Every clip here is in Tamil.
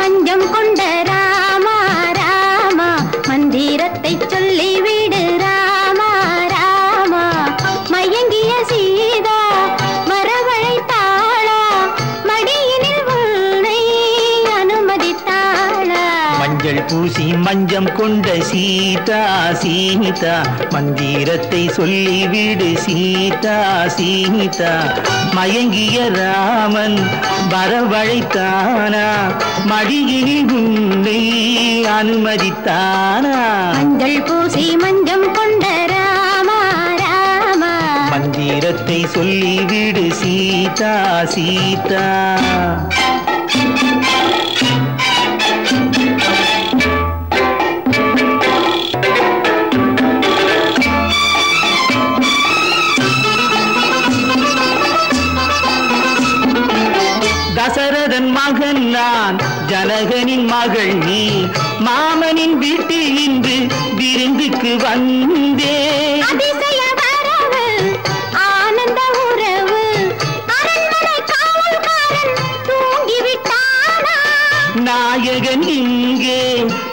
மஞ்சம் கொண்ட ராமா ராமா. மந்திரத்தை சொல்லி விடு ராமா ராமா. மயங்கிய சீதா மரவழைத்தாளா. மடியினில் உன்னை அனுமதித்தாளா. மஞ்சள் பூசி மஞ்சம் கொண்ட சீதா சீதா. மந்திரத்தை சொல்லிவிடு சீதா சீதா. மயங்கிய ராமன் வரவழைத்தானா? மடியினில் உன்னை அனுமதித்தானா? மஞ்சள் பூசி மஞ்சம் கொண்ட ராமா ராமா. மந்திரத்தை சொல்லிவிடு சீதா சீதா. நான் ஜனகனின் மகள் நீ மாமனின் வீட்டில் இன்று விருந்துக்கு வந்தே. நாயகன் இங்கே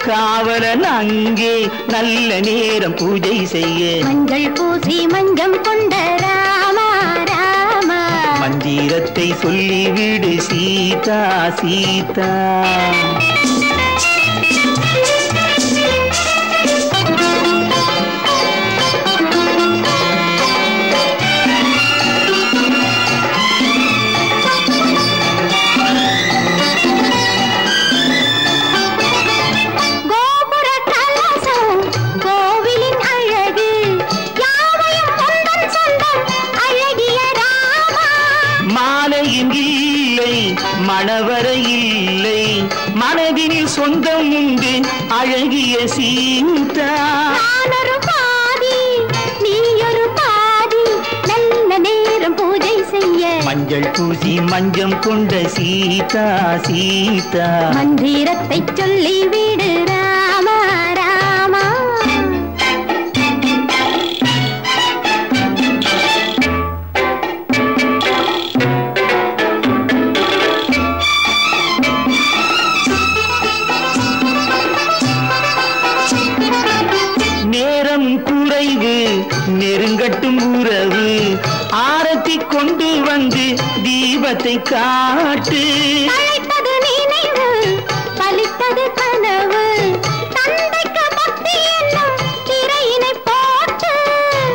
காவலன் அங்கே நல்ல நேரம் பூஜை செய்ய. மஞ்சள் பூசி மஞ்சம் கொண்ட வீரத்தை சொல்லிவிடு சீதா சீதா. மணவரை இல்லை. மனதினில் சொந்தம் உண்டு. அழகிய சீதா. நானொரு பாதி நீயொரு பாதி. நல்ல நேரம் பூஜை செய்ய. மஞ்சள் பூசி மஞ்சம் கொண்ட சீதா சீதா. மந்திரத்தை சொல்லி விடு குறைவு நெருங்கட்டும் உறவு. ஆரத்தி கொண்டு வந்து தீபத்தை காட்டு.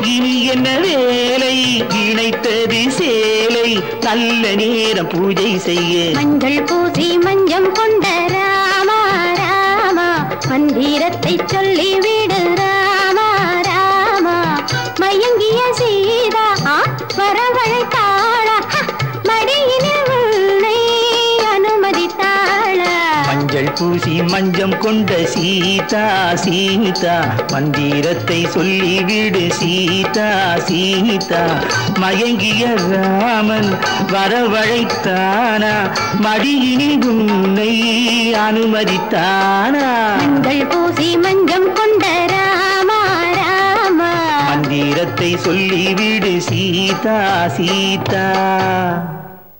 இனி என்ன வேலை? இணைத்தது சேலை. நல்ல நேரம் பூஜை செய்ய. மஞ்சள் பூசி மஞ்சம் கொண்ட ராமா ராமா. மந்திரத்தை சொல்லி விடு பூசி மஞ்சம் கொண்ட சீதா சீதா. மந்திரத்தை சொல்லிவிடு சீதா சீதா. மயங்கிய ராமன் வரவழைத்தானா? மடியினில் உன்னை அனுமதித்தானா? மஞ்சள் பூசி மஞ்சம் கொண்ட ராமா ராமா. மந்திரத்தை சொல்லிவிடு சீதா சீதா.